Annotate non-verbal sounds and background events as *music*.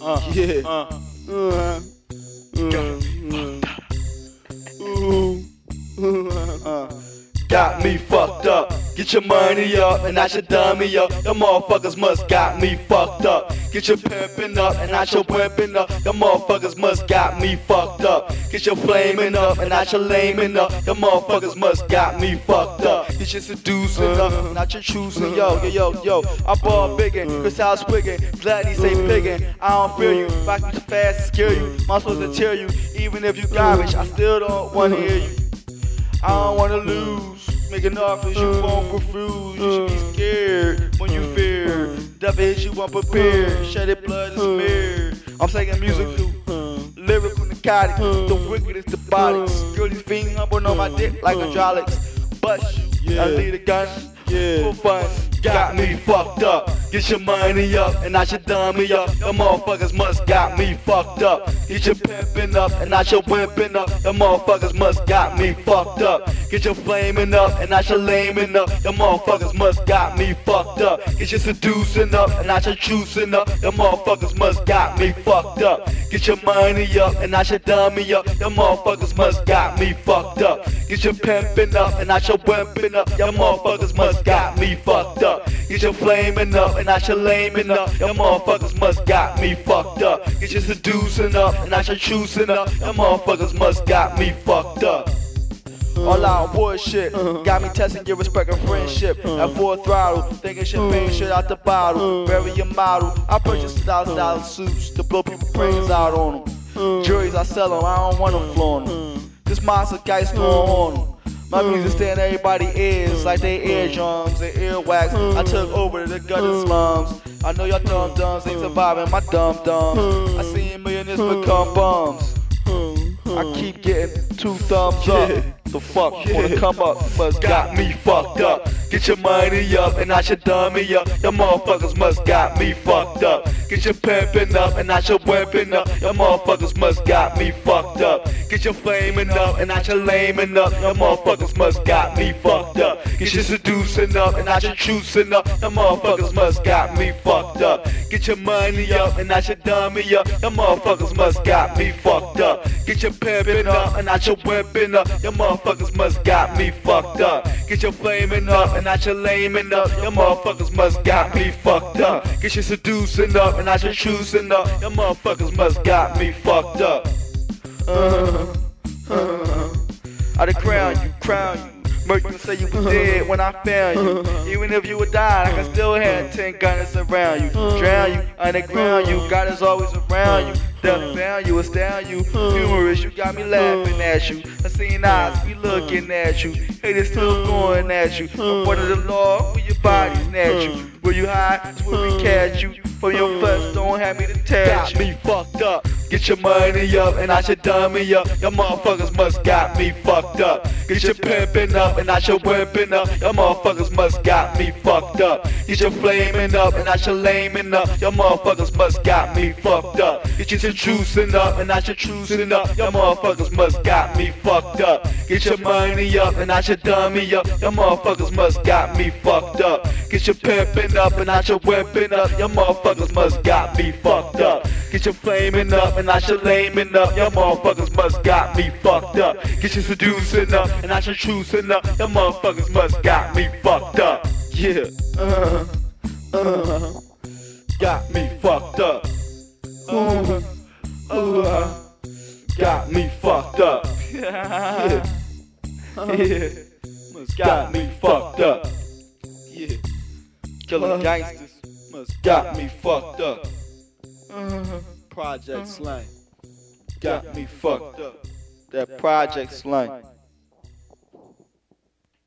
Uh, Yeah. Uh, Uh, uh, got me fucked up. Get your money up and not your dummy up. Them motherfuckers must got me fucked up. Get your pimpin' up and not your wimpin' up. Them motherfuckers must got me fucked up. Get your flamin' up and not your lamin' up. Them motherfuckers must got me fucked up. Get your seducing up, uh, not your choosing. Yo, yo, yo, yo. I ball biggin', Chris House wiggin', Gladney say piggin'. I don't feel you, rock you fast, scare you. I'm supposed to tear you, even if you garbage. I still don't wanna hear you. I don't wanna lose. Making offers you won't refuse. You should be scared when you fear. Devil hits you unprepared. Shedded blood is smeared. I'm saying musical, lyrical, narcotic. The wickedest, the bodies. Girl, these fiends humble on my dick like hydraulics. Bust you, I lead a gun. For fun, got me fucked up. Get your money up and not your dummy up. Them motherfuckers must got me fucked up. Get your pimpin' up and I should wimpin' up. Them motherfuckers must got me fucked up. Get your flamin' up and not your lamin' up. Them motherfuckers must got me fucked up. Get your seducing up and not your choosing up. Them motherfuckers must got me fucked up. Get your money up and not your dummy up. Them motherfuckers must got me fucked up. Get your pimpin' up and not your wimpin' up. Them motherfuckers must got me fucked up. Get your flamin' up and not your lamin' up. Them motherfuckers must got me fucked up. Get your seducing up and not your choosing up. Them motherfuckers must got me fucked up. All out bullshit, got me testing your respect and friendship. At full throttle, thinking champagne shit out the bottle. Bury your model. I purchase thousand dollar suits to blow people brains out on them. Juries, I sell them, I don't want them flaunt them. Monster on. My music hmm. stand everybody ears hmm. like they eardrums and earwax. I hmm. took over the gutter slums. I know y'all dumb dumbs ain't surviving my dumb dumbs. I seen millionaires become bums. I keep getting two thumbs up. The fuck wanna come up, must got me fucked up. Get your money up and not your dummy up. Your motherfuckers must got me fucked up. Get your pimping up and not your wimpin' up. Your motherfuckers must got me fucked up. Get your flamin' up and not your lamin' up. Your motherfuckers must got me fucked up. Get your seducing up and not your choosing up. Your motherfuckers must got me fucked up. Get your money up and not your dummy up. Your motherfuckers must got me fucked up. Get your pimpin' up and not your wimpin' up. Your motherfuckers must got me fucked up. Get your flamin' up and not your lamin' up. Your motherfuckers must got me fucked up. Get your seducing up and not your choosing up. Your motherfuckers must got me fucked up. Uh, uh, I done crown you, crown you. Merc, you say you was dead when I found you. Even if you would die, I can still have ten gunners around you. Drown you, underground you. God is always around you. Death bound you, astound you. Humorous, you got me laughing at you. I seen eyes be looking at you. Haters still going at you. Front of the law, where your body snatch you. Where you hide, where we catch you. From your flesh, don't have me to touch Got me fucked up. Get your money up and I should dummy up. Your motherfuckers must got me fucked up. Get your pimpin' up and I should whippin' up. Your motherfuckers must got me fucked up. Get your flamin' up and I should lamin' up. Your motherfuckers must got me fucked up. Get your juicing up and I should choosing up. Your motherfuckers must got me fucked up. Get your money up and I should dummy up. Your motherfuckers must got me fucked up. Get your pimpin' up and I should whippin' up. Your motherfuckers must got me fucked up. Get your flamin' up and I should lamin' up. Your motherfuckers must got me fucked up. Get your seducing up and I should choosing up. Your motherfuckers must got me fucked up. Yeah. Uh, uh, got me fucked up. Uh, uh, got me fucked up. *laughs* Yeah. Yeah. Got me fucked up. Yeah. Killing gangsters. Must got me fucked up. Project uh-huh. slang. Got me fucked up. That project slang.